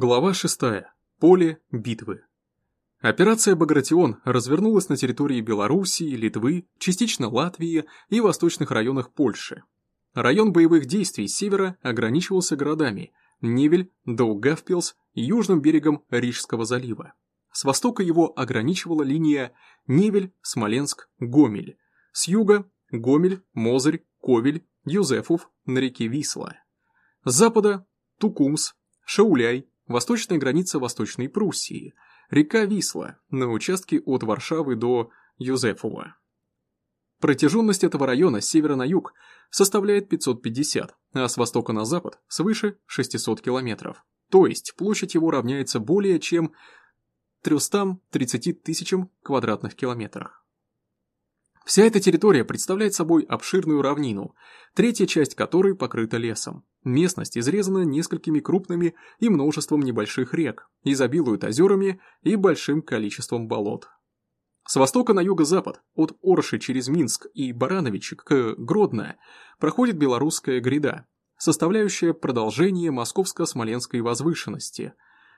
Глава 6. Поле битвы. Операция «Багратион» развернулась на территории Белоруссии, Литвы, частично Латвии и восточных районах Польши. Район боевых действий севера ограничивался городами Невель, Даугавпилс южным берегом Рижского залива. С востока его ограничивала линия Невель, Смоленск, Гомель. С юга – Гомель, Мозырь, Ковель, Юзефов на реке Висла. С запада – Тукумс, Шауляй, восточная граница Восточной Пруссии, река Висла на участке от Варшавы до Юзефова. Протяженность этого района с севера на юг составляет 550, а с востока на запад свыше 600 километров. То есть площадь его равняется более чем 330 тысячам квадратных километрах. Вся эта территория представляет собой обширную равнину, третья часть которой покрыта лесом. Местность изрезана несколькими крупными и множеством небольших рек, изобилует озерами и большим количеством болот. С востока на юго-запад, от Орши через Минск и Барановичи к Гродно, проходит белорусская гряда, составляющая продолжение московско-смоленской возвышенности.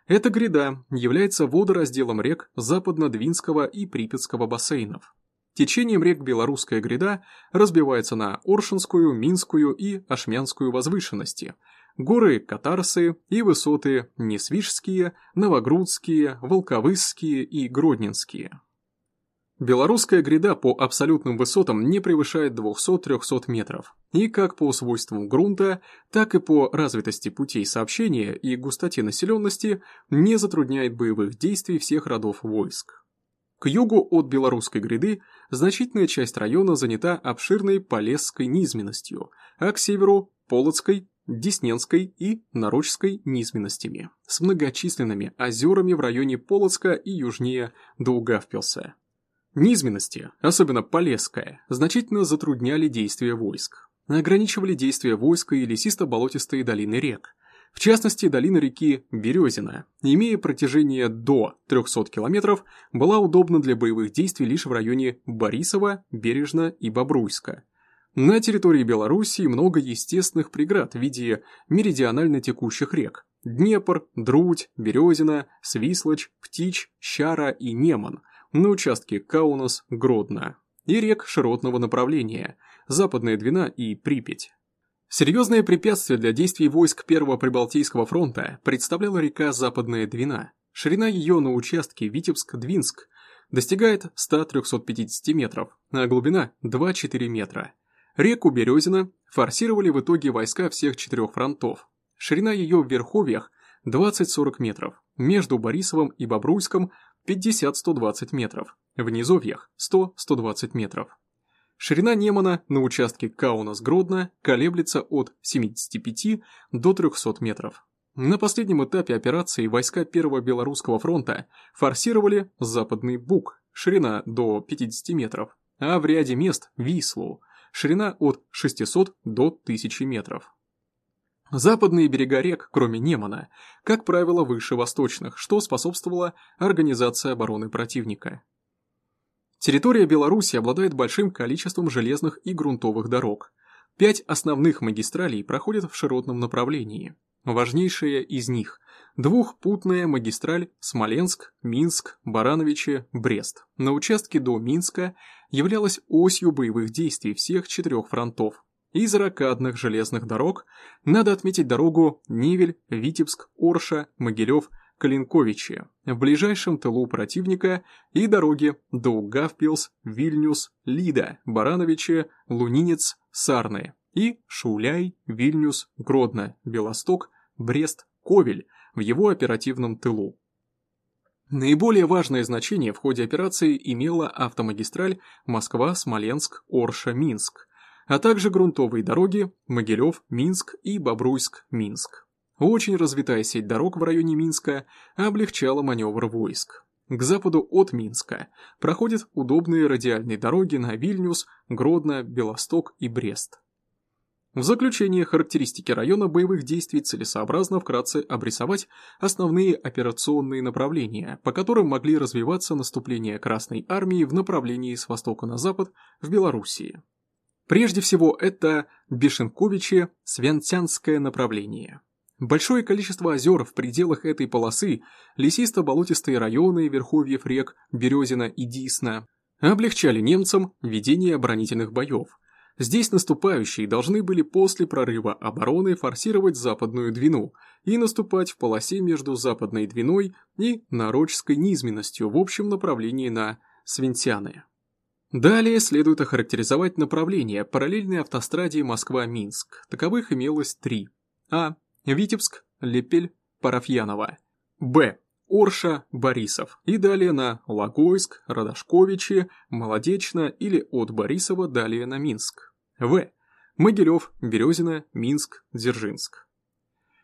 Эта гряда является водоразделом рек Западно-Двинского и Припятского бассейнов. Течением рек Белорусская гряда разбивается на Оршинскую, Минскую и Ашмянскую возвышенности, горы Катарсы и высоты Несвижские, Новогрудские, Волковысские и Гродненские. Белорусская гряда по абсолютным высотам не превышает 200-300 метров, и как по свойствам грунта, так и по развитости путей сообщения и густоте населенности не затрудняет боевых действий всех родов войск. К югу от Белорусской гряды значительная часть района занята обширной Полесской низменностью, а к северу – Полоцкой, Десненской и Нарочской низменностями, с многочисленными озерами в районе Полоцка и южнее Даугавпилса. Низменности, особенно Полесская, значительно затрудняли действия войск. Ограничивали действия войска и лесисто-болотистые долины рек, в частности, долина реки Березина, имея протяжение до 300 километров, была удобна для боевых действий лишь в районе Борисова, Бережна и Бобруйска. На территории Белоруссии много естественных преград в виде меридионально текущих рек – Днепр, Друдь, Березина, Свислочь, Птич, Щара и Неман, на участке Каунас-Гродно, и рек широтного направления – Западная Двина и Припять. Серьезное препятствие для действий войск Первого Прибалтийского фронта представляла река Западная Двина. Ширина ее на участке Витебск-Двинск достигает 100-350 метров, а глубина 2-4 метра. Реку Березина форсировали в итоге войска всех четырех фронтов. Ширина ее в верховьях 20-40 метров, между Борисовым и Бобруйском 50-120 метров, в низовьях 100-120 метров. Ширина Немана на участке Каунас-Гродно колеблется от 75 до 300 метров. На последнем этапе операции войска Первого Белорусского фронта форсировали Западный Буг, ширина до 50 метров, а в ряде мест Вислу, ширина от 600 до 1000 метров. Западные берега рек, кроме Немана, как правило, выше восточных, что способствовало организации обороны противника. Территория Беларуси обладает большим количеством железных и грунтовых дорог. Пять основных магистралей проходят в широтном направлении. Важнейшая из них – двухпутная магистраль Смоленск, Минск, Барановичи, Брест. На участке до Минска являлась осью боевых действий всех четырех фронтов. Из ракадных железных дорог надо отметить дорогу Невель, Витебск, Орша, Могилев, Калинковичи, в ближайшем тылу противника и дороги Даугавпилс, Вильнюс, Лида, Барановичи, Лунинец, Сарны и Шуляй, Вильнюс, Гродно, Белосток, Брест, Ковель в его оперативном тылу. Наиболее важное значение в ходе операции имела автомагистраль Москва-Смоленск, Орша-Минск, а также грунтовые дороги Могилев, Минск и Бобруйск, Минск. Очень развитая сеть дорог в районе Минска облегчала маневр войск. К западу от Минска проходят удобные радиальные дороги на Вильнюс, Гродно, Белосток и Брест. В заключение характеристики района боевых действий целесообразно вкратце обрисовать основные операционные направления, по которым могли развиваться наступления Красной Армии в направлении с востока на запад в Белоруссии. Прежде всего это Бешенковичи-Свянтянское направление. Большое количество озер в пределах этой полосы, лесисто-болотистые районы верховьев рек Березина и Дисна, облегчали немцам ведение оборонительных боев. Здесь наступающие должны были после прорыва обороны форсировать западную Двину и наступать в полосе между западной Двиной и Нарочской низменностью в общем направлении на Свинтяны. Далее следует охарактеризовать направления параллельной автостраде Москва-Минск. Таковых имелось три. А. Витебск, Лепель, Парафьянова. Б. Орша, Борисов. И далее на Логойск, Радошковичи, Молодечно или от Борисова далее на Минск. В. Могилев, Березина, Минск, Дзержинск.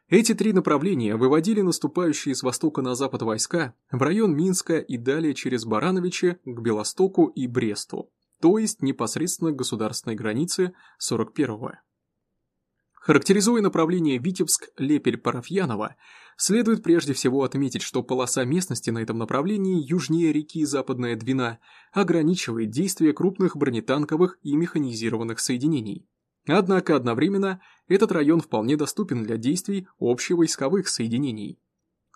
Эти три направления выводили наступающие с востока на запад войска в район Минска и далее через Барановичи к Белостоку и Бресту, то есть непосредственно к государственной границе 41-го. Характеризуя направление Витебск-Лепель-Парафьянова, следует прежде всего отметить, что полоса местности на этом направлении южнее реки Западная Двина ограничивает действие крупных бронетанковых и механизированных соединений. Однако одновременно этот район вполне доступен для действий общевойсковых соединений.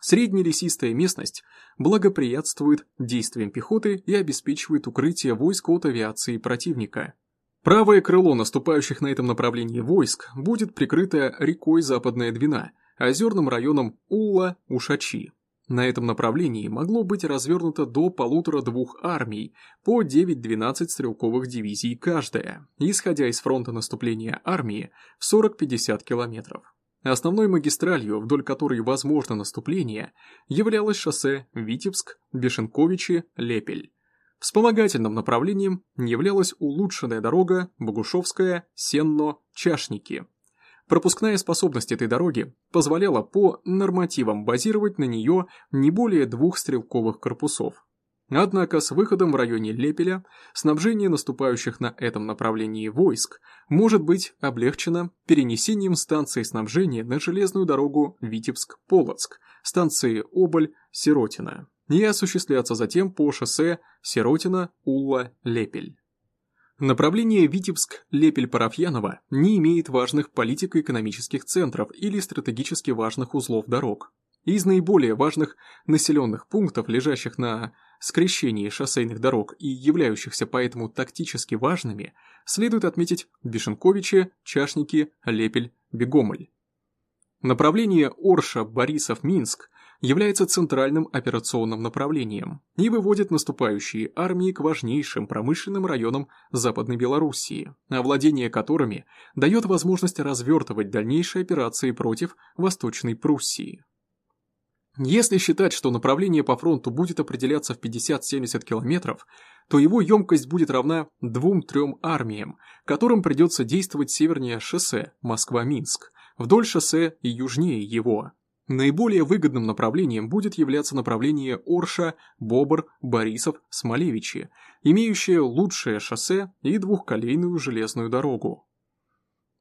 Среднелесистая местность благоприятствует действиям пехоты и обеспечивает укрытие войск от авиации противника. Правое крыло наступающих на этом направлении войск будет прикрыто рекой Западная Двина, озерным районом Улла-Ушачи. На этом направлении могло быть развернуто до полутора-двух армий, по 9-12 стрелковых дивизий каждая, исходя из фронта наступления армии в 40-50 километров. Основной магистралью, вдоль которой возможно наступление, являлось шоссе Витебск-Бешенковичи-Лепель, Вспомогательным направлением являлась улучшенная дорога Богушевская-Сенно-Чашники. Пропускная способность этой дороги позволяла по нормативам базировать на нее не более двух стрелковых корпусов. Однако с выходом в районе Лепеля снабжение наступающих на этом направлении войск может быть облегчено перенесением станции снабжения на железную дорогу Витебск-Полоцк, станции Оболь-Сиротина и осуществляться затем по шоссе Сиротина-Улла-Лепель. Направление Витебск-Лепель-Парафьянова не имеет важных политико-экономических центров или стратегически важных узлов дорог. Из наиболее важных населенных пунктов, лежащих на скрещении шоссейных дорог и являющихся поэтому тактически важными, следует отметить Бешенковичи, Чашники, Лепель, Бегомоль. Направление Орша-Борисов-Минск является центральным операционным направлением и выводит наступающие армии к важнейшим промышленным районам Западной Белоруссии, овладение которыми дает возможность развертывать дальнейшие операции против Восточной Пруссии. Если считать, что направление по фронту будет определяться в 50-70 километров, то его емкость будет равна 2-3 армиям, которым придется действовать севернее шоссе Москва-Минск, вдоль шоссе и южнее его. Наиболее выгодным направлением будет являться направление Орша, Бобр, Борисов, Смолевичи, имеющее лучшее шоссе и двухколейную железную дорогу.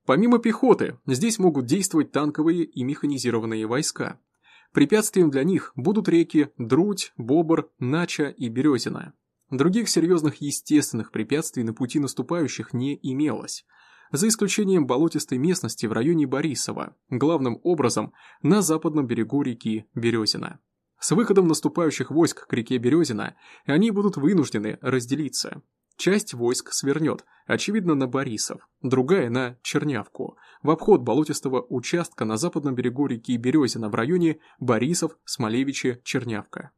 Помимо пехоты, здесь могут действовать танковые и механизированные войска. Препятствием для них будут реки Друдь, Бобр, Нача и Березина. Других серьезных естественных препятствий на пути наступающих не имелось – за исключением болотистой местности в районе Борисова, главным образом на западном берегу реки Березина. С выходом наступающих войск к реке Березина они будут вынуждены разделиться. Часть войск свернет, очевидно, на Борисов, другая на Чернявку, в обход болотистого участка на западном берегу реки Березина в районе Борисов, Смолевичи, Чернявка.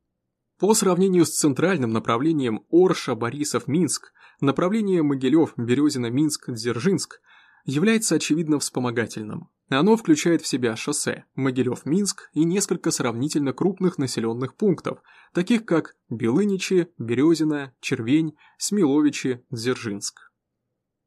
По сравнению с центральным направлением Орша-Борисов-Минск, направление Могилев-Березина-Минск-Дзержинск является очевидно вспомогательным. Оно включает в себя шоссе Могилев-Минск и несколько сравнительно крупных населенных пунктов, таких как Белыничи, Березина, Червень, Смиловичи, Дзержинск.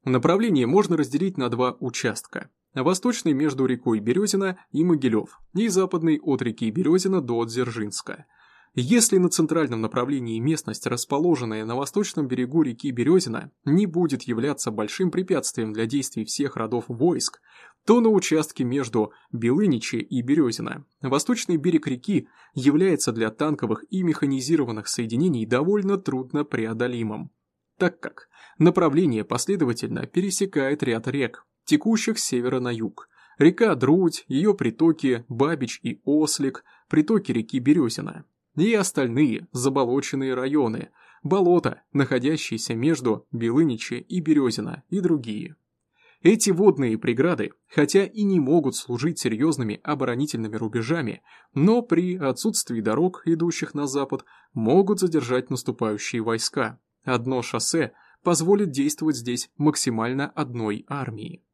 Направление можно разделить на два участка. Восточный между рекой Березина и Могилев, и западный от реки Березина до Дзержинска – если на центральном направлении местность, расположенная на восточном берегу реки Березина, не будет являться большим препятствием для действий всех родов войск, то на участке между Белыничи и Березина восточный берег реки является для танковых и механизированных соединений довольно трудно преодолимым, так как направление последовательно пересекает ряд рек, текущих с севера на юг, река Друдь, ее притоки Бабич и Ослик, притоки реки Березина и остальные заболоченные районы, болота, находящиеся между Белыничи и Березина и другие. Эти водные преграды, хотя и не могут служить серьезными оборонительными рубежами, но при отсутствии дорог, идущих на запад, могут задержать наступающие войска. Одно шоссе позволит действовать здесь максимально одной армии.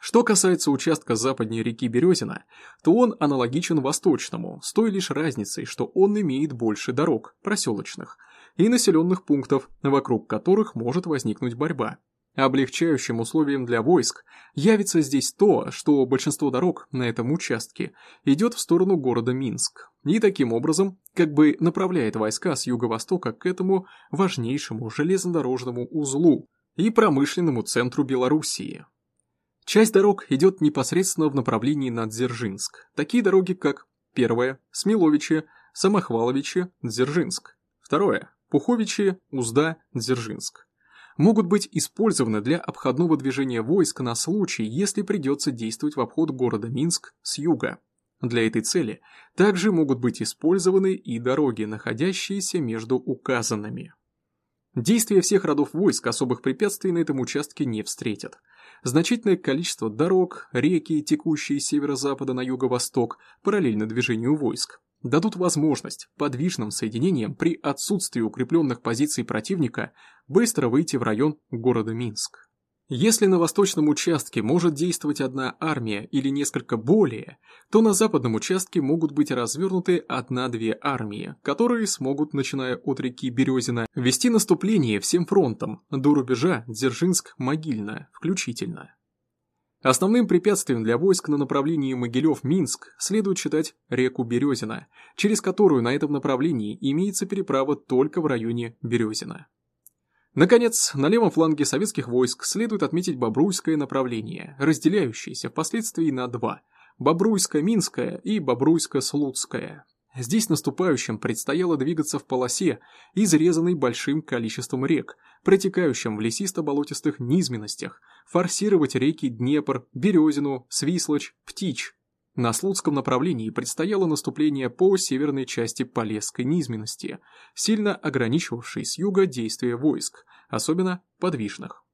Что касается участка западней реки Березина, то он аналогичен восточному, с той лишь разницей, что он имеет больше дорог, проселочных, и населенных пунктов, вокруг которых может возникнуть борьба. Облегчающим условием для войск явится здесь то, что большинство дорог на этом участке идет в сторону города Минск, и таким образом как бы направляет войска с юго-востока к этому важнейшему железнодорожному узлу и промышленному центру Белоруссии. Часть дорог идет непосредственно в направлении на Дзержинск, такие дороги как первая – Смиловичи, Самохваловичи, Дзержинск, второе – Пуховичи, Узда, Дзержинск могут быть использованы для обходного движения войск на случай, если придется действовать в обход города Минск с юга. Для этой цели также могут быть использованы и дороги, находящиеся между указанными. Действия всех родов войск особых препятствий на этом участке не встретят. Значительное количество дорог, реки, текущие с северо-запада на юго-восток, параллельно движению войск, дадут возможность подвижным соединениям при отсутствии укрепленных позиций противника быстро выйти в район города Минск. Если на восточном участке может действовать одна армия или несколько более, то на западном участке могут быть развернуты одна-две армии, которые смогут, начиная от реки Березина, вести наступление всем фронтом до рубежа Дзержинск-Могильно включительно. Основным препятствием для войск на направлении Могилев-Минск следует считать реку Березина, через которую на этом направлении имеется переправа только в районе Березина. Наконец, на левом фланге советских войск следует отметить Бобруйское направление, разделяющееся впоследствии на два – Бобруйско-Минское и Бобруйско-Слуцкое. Здесь наступающим предстояло двигаться в полосе, изрезанной большим количеством рек, протекающим в лесисто-болотистых низменностях, форсировать реки Днепр, Березину, Свислочь, Птич. На Слуцком направлении предстояло наступление по северной части Полесской низменности, сильно ограничивавшей с юга действия войск, особенно подвижных.